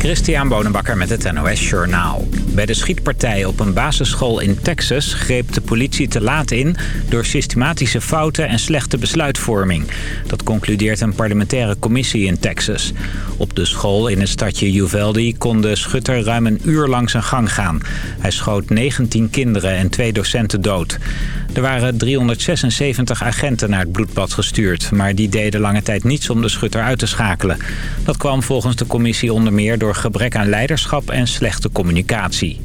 Christian Bonenbakker met het NOS Journaal. Bij de schietpartij op een basisschool in Texas greep de politie te laat in... door systematische fouten en slechte besluitvorming. Dat concludeert een parlementaire commissie in Texas. Op de school in het stadje Uvalde kon de schutter ruim een uur lang zijn gang gaan. Hij schoot 19 kinderen en twee docenten dood. Er waren 376 agenten naar het bloedbad gestuurd... maar die deden lange tijd niets om de schutter uit te schakelen. Dat kwam volgens de commissie onder meer door gebrek aan leiderschap en slechte communicatie.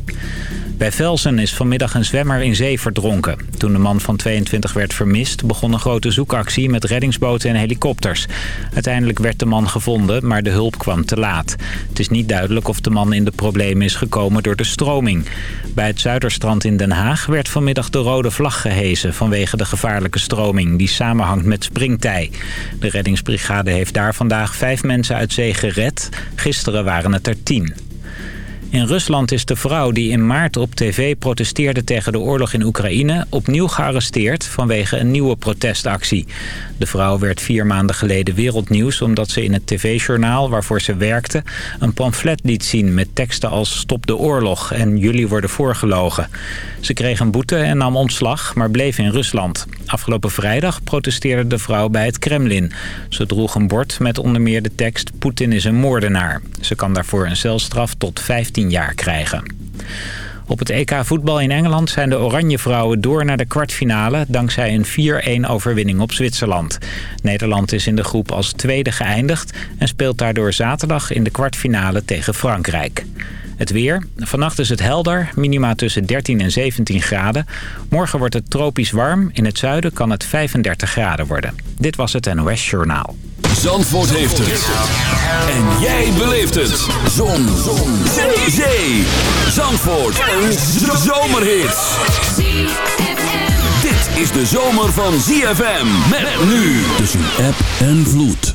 Bij Velsen is vanmiddag een zwemmer in zee verdronken. Toen de man van 22 werd vermist, begon een grote zoekactie met reddingsboten en helikopters. Uiteindelijk werd de man gevonden, maar de hulp kwam te laat. Het is niet duidelijk of de man in de problemen is gekomen door de stroming. Bij het Zuiderstrand in Den Haag werd vanmiddag de rode vlag gehezen... vanwege de gevaarlijke stroming die samenhangt met springtij. De reddingsbrigade heeft daar vandaag vijf mensen uit zee gered. Gisteren waren het er tien. In Rusland is de vrouw die in maart op tv protesteerde tegen de oorlog in Oekraïne... opnieuw gearresteerd vanwege een nieuwe protestactie. De vrouw werd vier maanden geleden wereldnieuws... omdat ze in het tv-journaal waarvoor ze werkte... een pamflet liet zien met teksten als Stop de oorlog en Jullie worden voorgelogen. Ze kreeg een boete en nam ontslag, maar bleef in Rusland. Afgelopen vrijdag protesteerde de vrouw bij het Kremlin. Ze droeg een bord met onder meer de tekst Poetin is een moordenaar. Ze kan daarvoor een celstraf tot 15 jaar krijgen. Op het EK voetbal in Engeland zijn de Oranje Vrouwen door naar de kwartfinale... dankzij een 4-1 overwinning op Zwitserland. Nederland is in de groep als tweede geëindigd... en speelt daardoor zaterdag in de kwartfinale tegen Frankrijk. Het weer. Vannacht is het helder, minima tussen 13 en 17 graden. Morgen wordt het tropisch warm. In het zuiden kan het 35 graden worden. Dit was het NOS Journaal. Zandvoort heeft het. En jij beleeft het. Zon. Zon. Zee. Zee. Zandvoort. Een zomerhit. Dit is de zomer van ZFM. Met nu tussen app en vloed.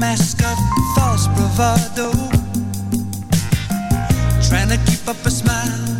mask of false bravado. Trying to keep up a smile.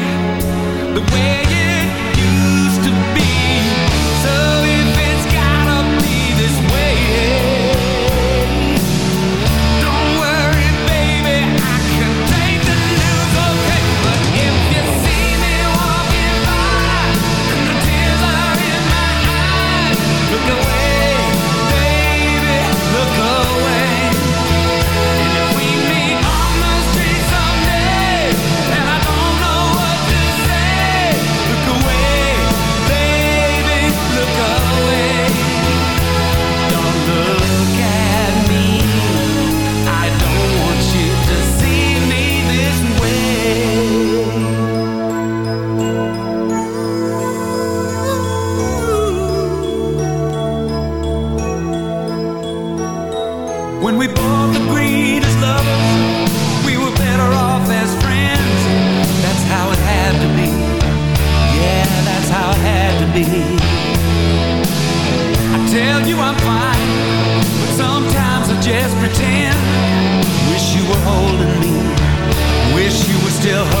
The way hete Yeah.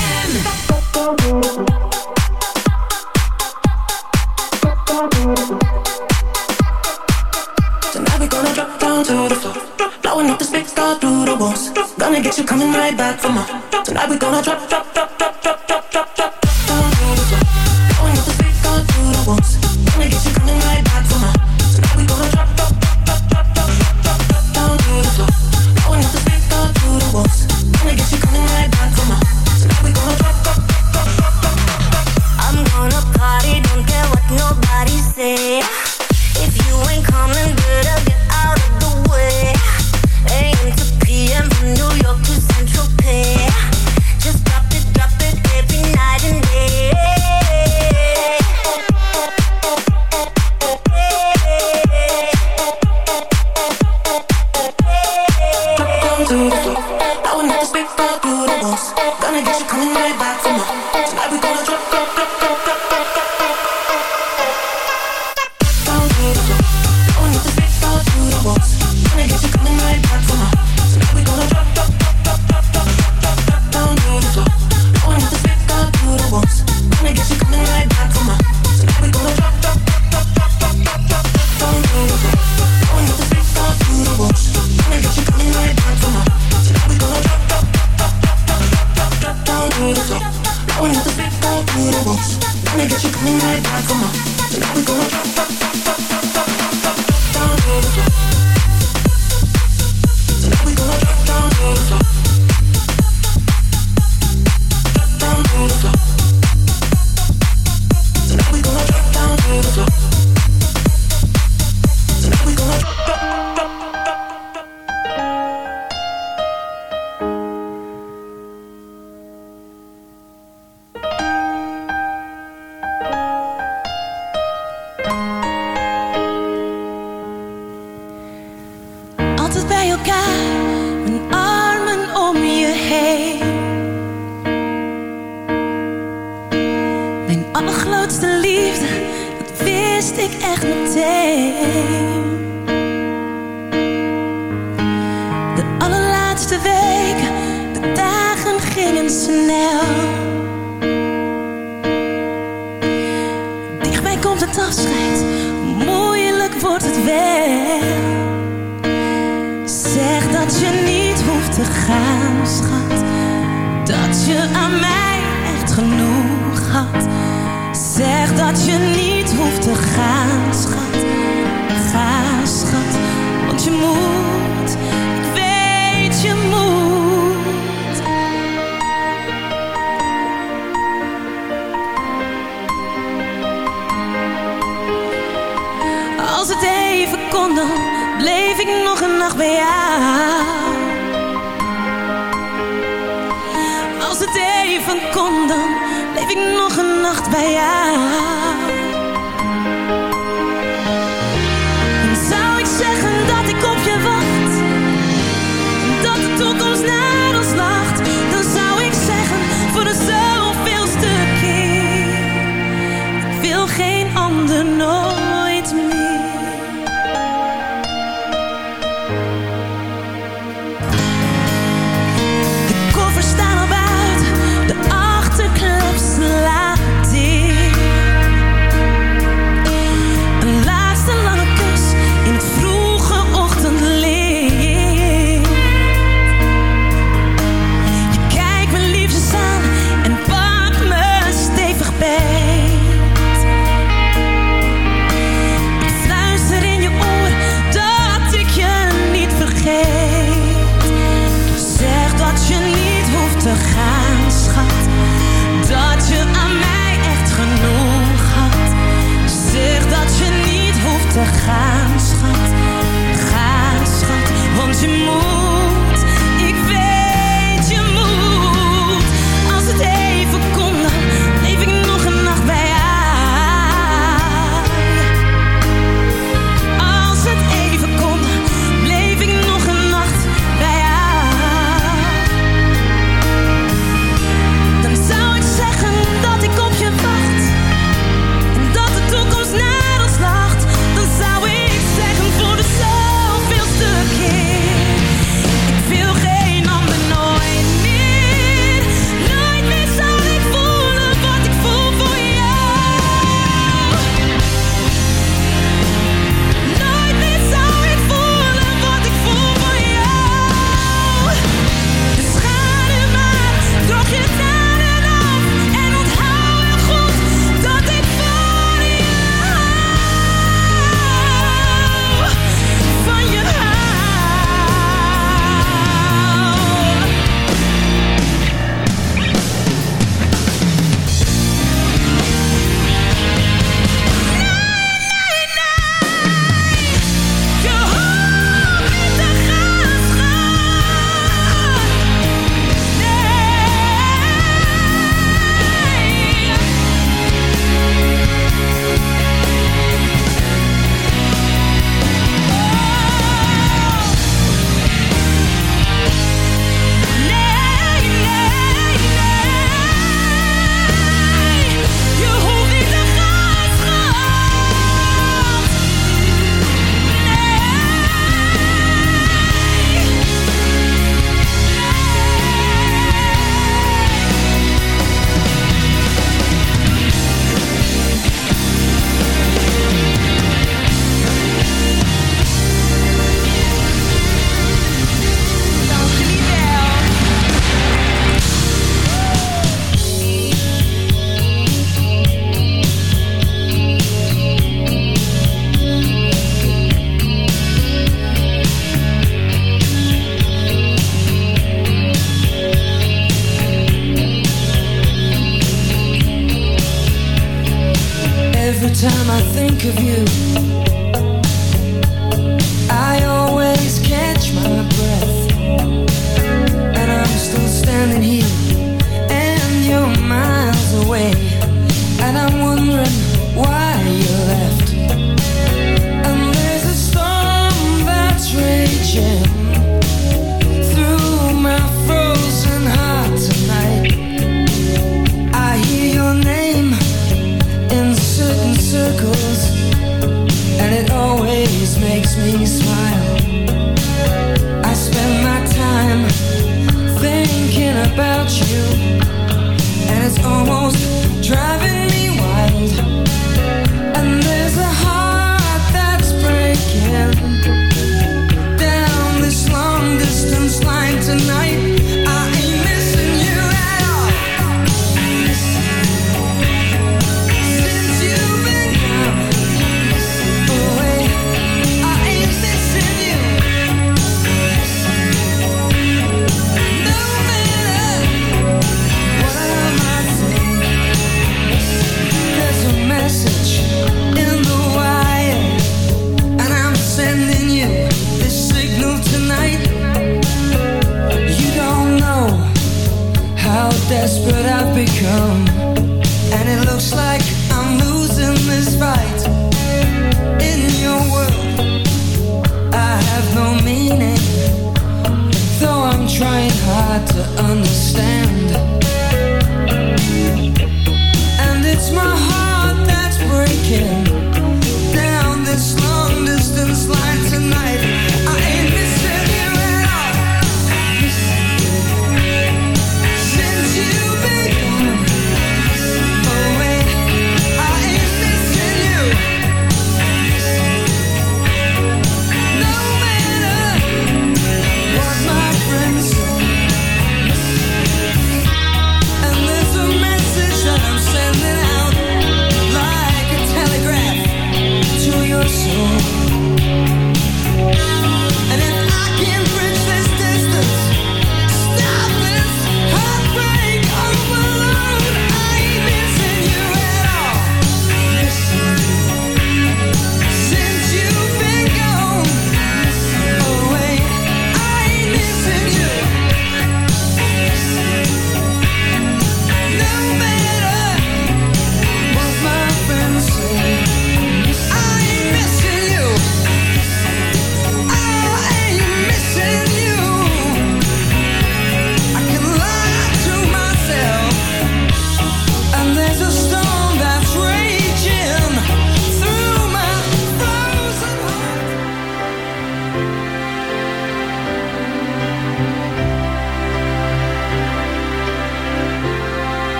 dicht bij jou.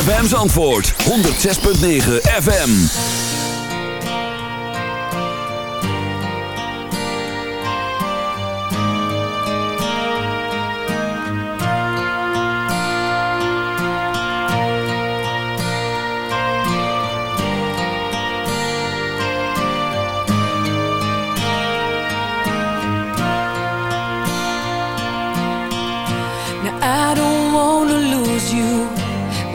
ZFM's antwoord 106.9 FM Now I don't wanna lose you.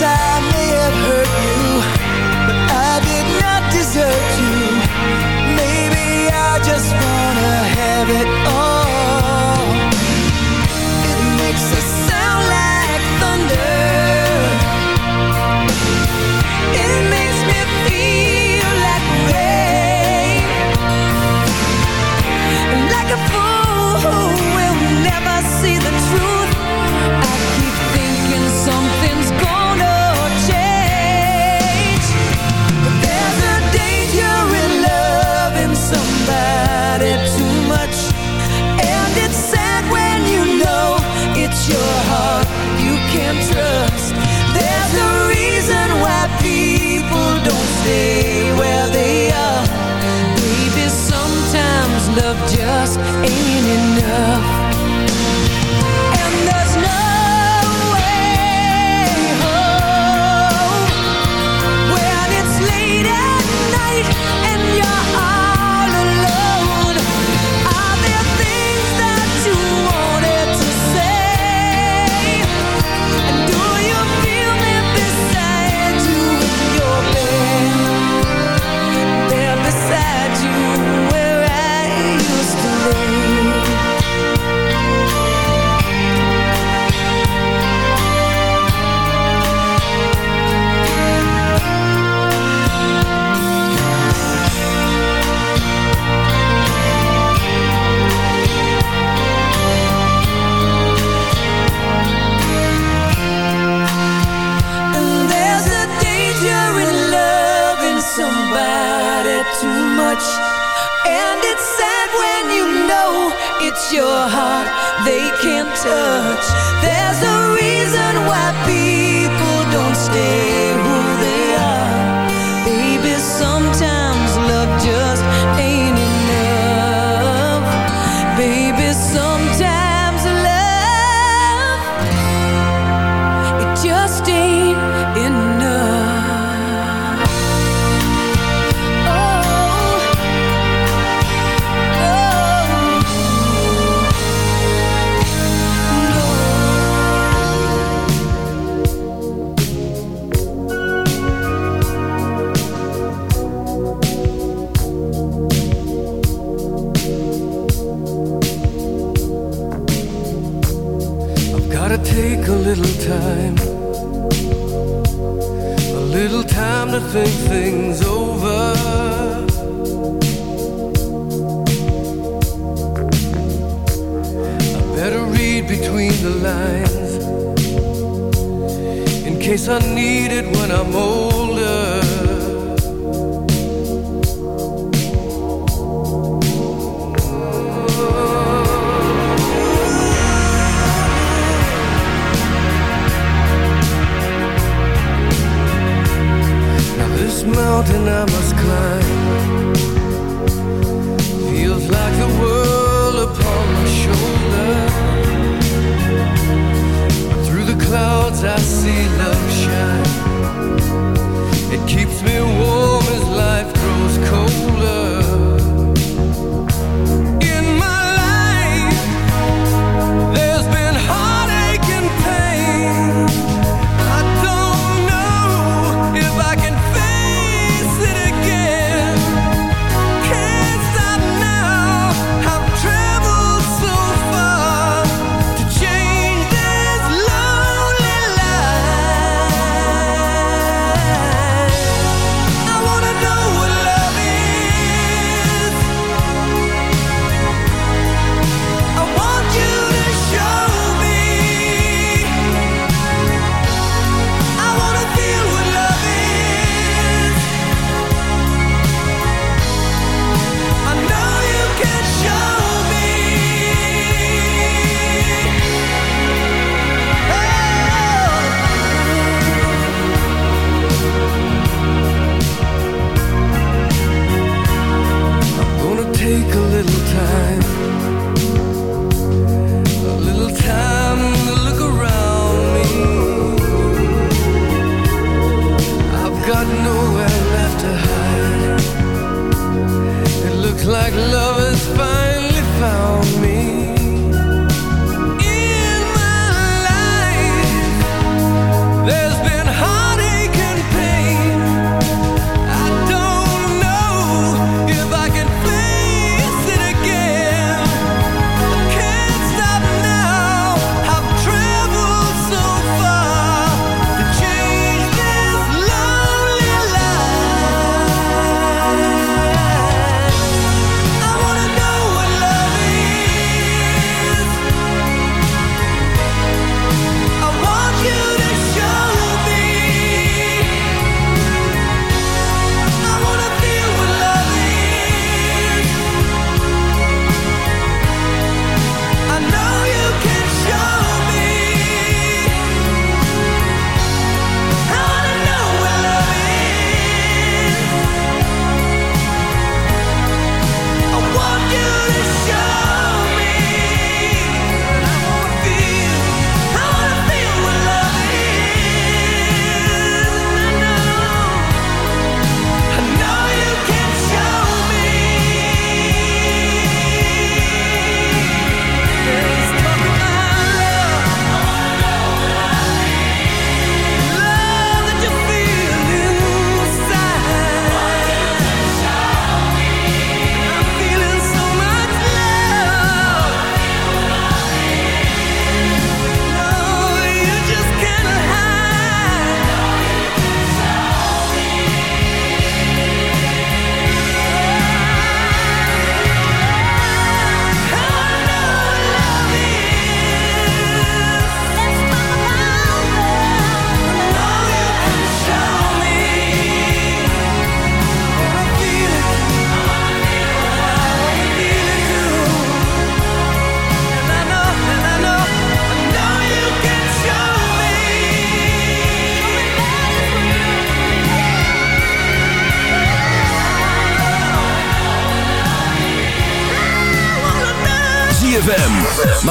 I may have hurt you, but I did not desert you. Maybe I just wanna have it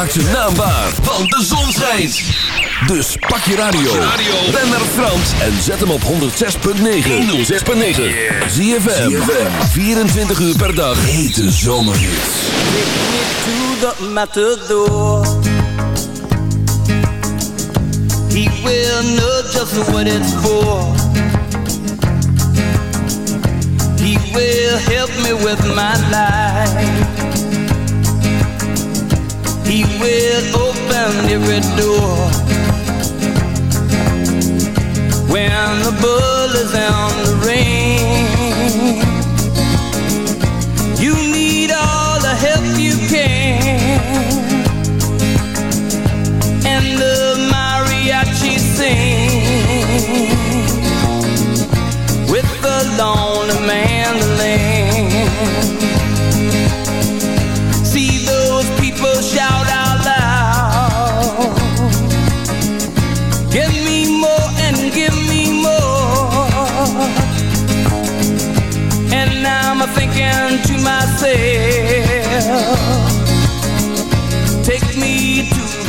maakt zijn naam waar, want de zon schijnt. Dus pak je radio, ben naar Frans en zet hem op 106.9. 106.9. Zie je 24 uur per dag. Hete zomer. Take me to the. He will know just what it's for. He will help me with my life. will open every door When the bull is on the rain.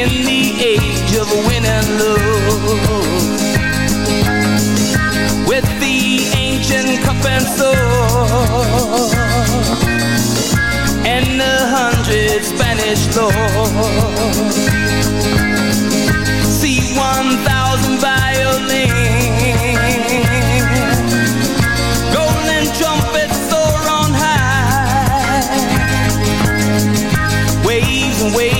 in the age of win and lose. With the ancient cup and sword and the hundred Spanish lords see one thousand violins golden trumpets high. Waves and waves